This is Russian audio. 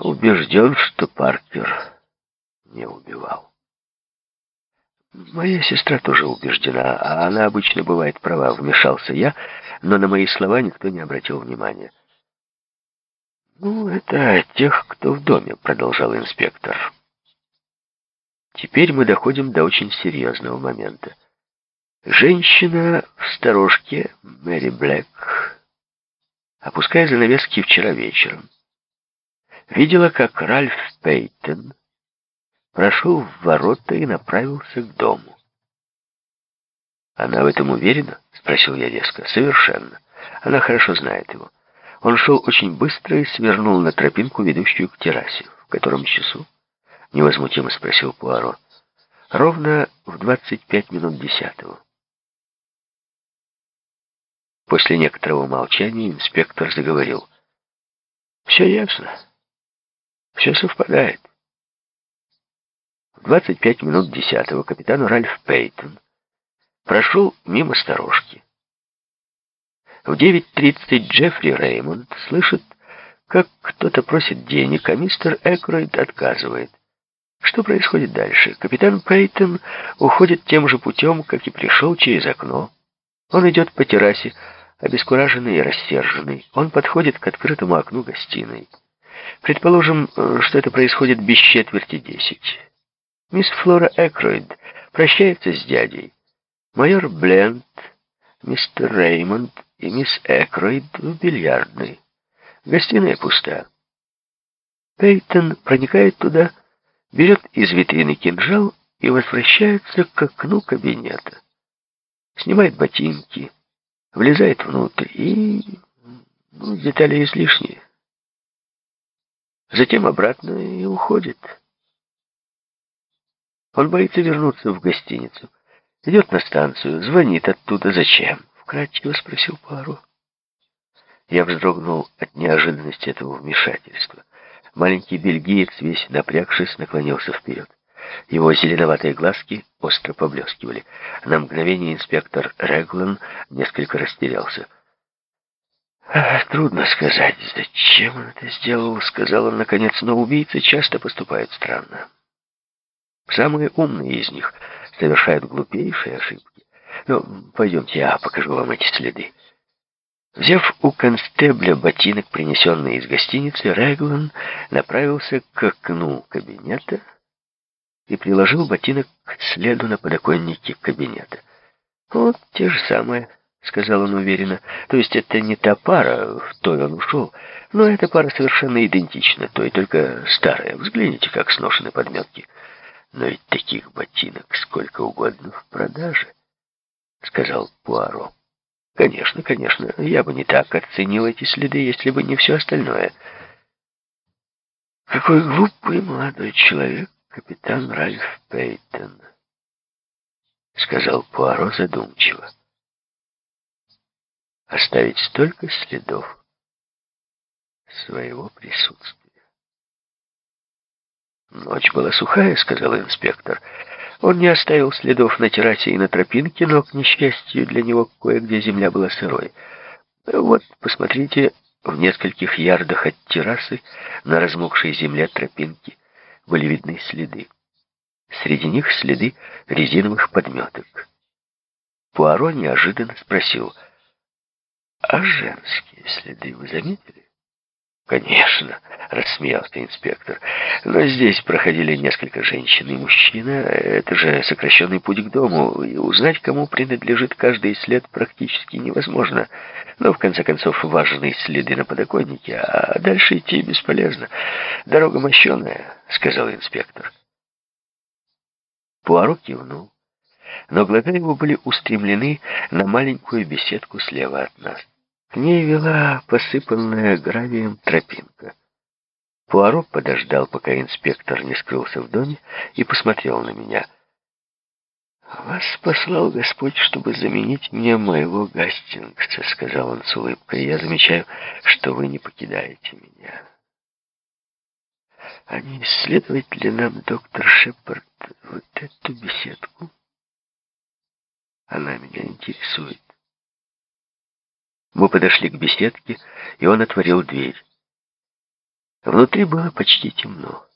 Убежден, что Паркер не убивал. Моя сестра тоже убеждена, а она обычно бывает права, вмешался я, но на мои слова никто не обратил внимания. «Ну, это тех, кто в доме», — продолжал инспектор. Теперь мы доходим до очень серьезного момента. Женщина в сторожке, Мэри Блэк, опуская занавески вчера вечером, видела, как Ральф Пейтон прошел в ворота и направился к дому. «Она в этом уверена?» — спросил я резко. «Совершенно. Она хорошо знает его. Он шел очень быстро и свернул на тропинку, ведущую к террасе. В котором часу?» — невозмутимо спросил Пуаро. «Ровно в двадцать пять минут десятого». После некоторого молчания инспектор заговорил. «Все ясно. Все совпадает. В 25 минут десятого капитан Ральф Пейтон прошел мимо сторожки. В 9.30 Джеффри Реймонд слышит, как кто-то просит денег, а мистер Экройд отказывает. Что происходит дальше? Капитан Пейтон уходит тем же путем, как и пришел через окно. Он идет по террасе, Обескураженный и рассерженный, он подходит к открытому окну гостиной. Предположим, э, что это происходит без четверти десять. Мисс Флора Экройд прощается с дядей. Майор Бленд, мистер Реймонд и мисс Экройд в бильярдной. Гостиная пуста. Пейтон проникает туда, берет из витрины кинжал и возвращается к окну кабинета. Снимает ботинки, влезает внутрь и... Ну, детали излишние. Затем обратно и уходит. Он боится вернуться в гостиницу. Идет на станцию, звонит оттуда. «Зачем?» — вкратчиво спросил Пуаро. Я вздрогнул от неожиданности этого вмешательства. Маленький бельгиец, весь напрягшись, наклонился вперед. Его зеленоватые глазки остро поблескивали. На мгновение инспектор Реглан несколько растерялся. «Трудно сказать, зачем он это сделал», — сказал он наконец, «но убийцы часто поступают странно. Самые умные из них совершают глупейшие ошибки. Но пойдемте, я покажу вам эти следы». Взяв у констебля ботинок, принесенный из гостиницы, Реглан направился к окну кабинета, и приложил ботинок к следу на подоконнике кабинета. «Вот те же самые», — сказал он уверенно. «То есть это не та пара, в той он ушел, но эта пара совершенно идентична, той только старая. Взгляните, как сношены подметки. Но ведь таких ботинок сколько угодно в продаже», — сказал Пуаро. «Конечно, конечно, я бы не так оценил эти следы, если бы не все остальное». «Какой глупый молодой человек!» капитан Ральф Пейтон, сказал Пуаро задумчиво. Оставить столько следов своего присутствия. Ночь была сухая, сказал инспектор. Он не оставил следов на террасе и на тропинке, но, к несчастью для него, кое-где земля была сырой. Вот, посмотрите, в нескольких ярдах от террасы на размокшей земле тропинки были видны следы. Среди них следы резиновых подметок. Пуаро неожиданно спросил, «А женские следы вы заметили?» «Конечно», — рассмеялся инспектор. «Но здесь проходили несколько женщин и мужчина. Это же сокращенный путь к дому, и узнать, кому принадлежит каждый след, практически невозможно. Но, в конце концов, важны следы на подоконнике, а дальше идти бесполезно. Дорога мощеная», — сказал инспектор. Пуаро кивнул, но глаза его были устремлены на маленькую беседку слева от нас. К ней вела посыпанная гравием тропинка. Пуаро подождал, пока инспектор не скрылся в доме, и посмотрел на меня. «Вас послал Господь, чтобы заменить мне моего Гастингса», — сказал он с улыбкой. «Я замечаю, что вы не покидаете меня». «А не исследовать ли нам, доктор Шепард, вот эту беседку? Она меня интересует». Мы подошли к беседке, и он отворил дверь. Внутри было почти темно.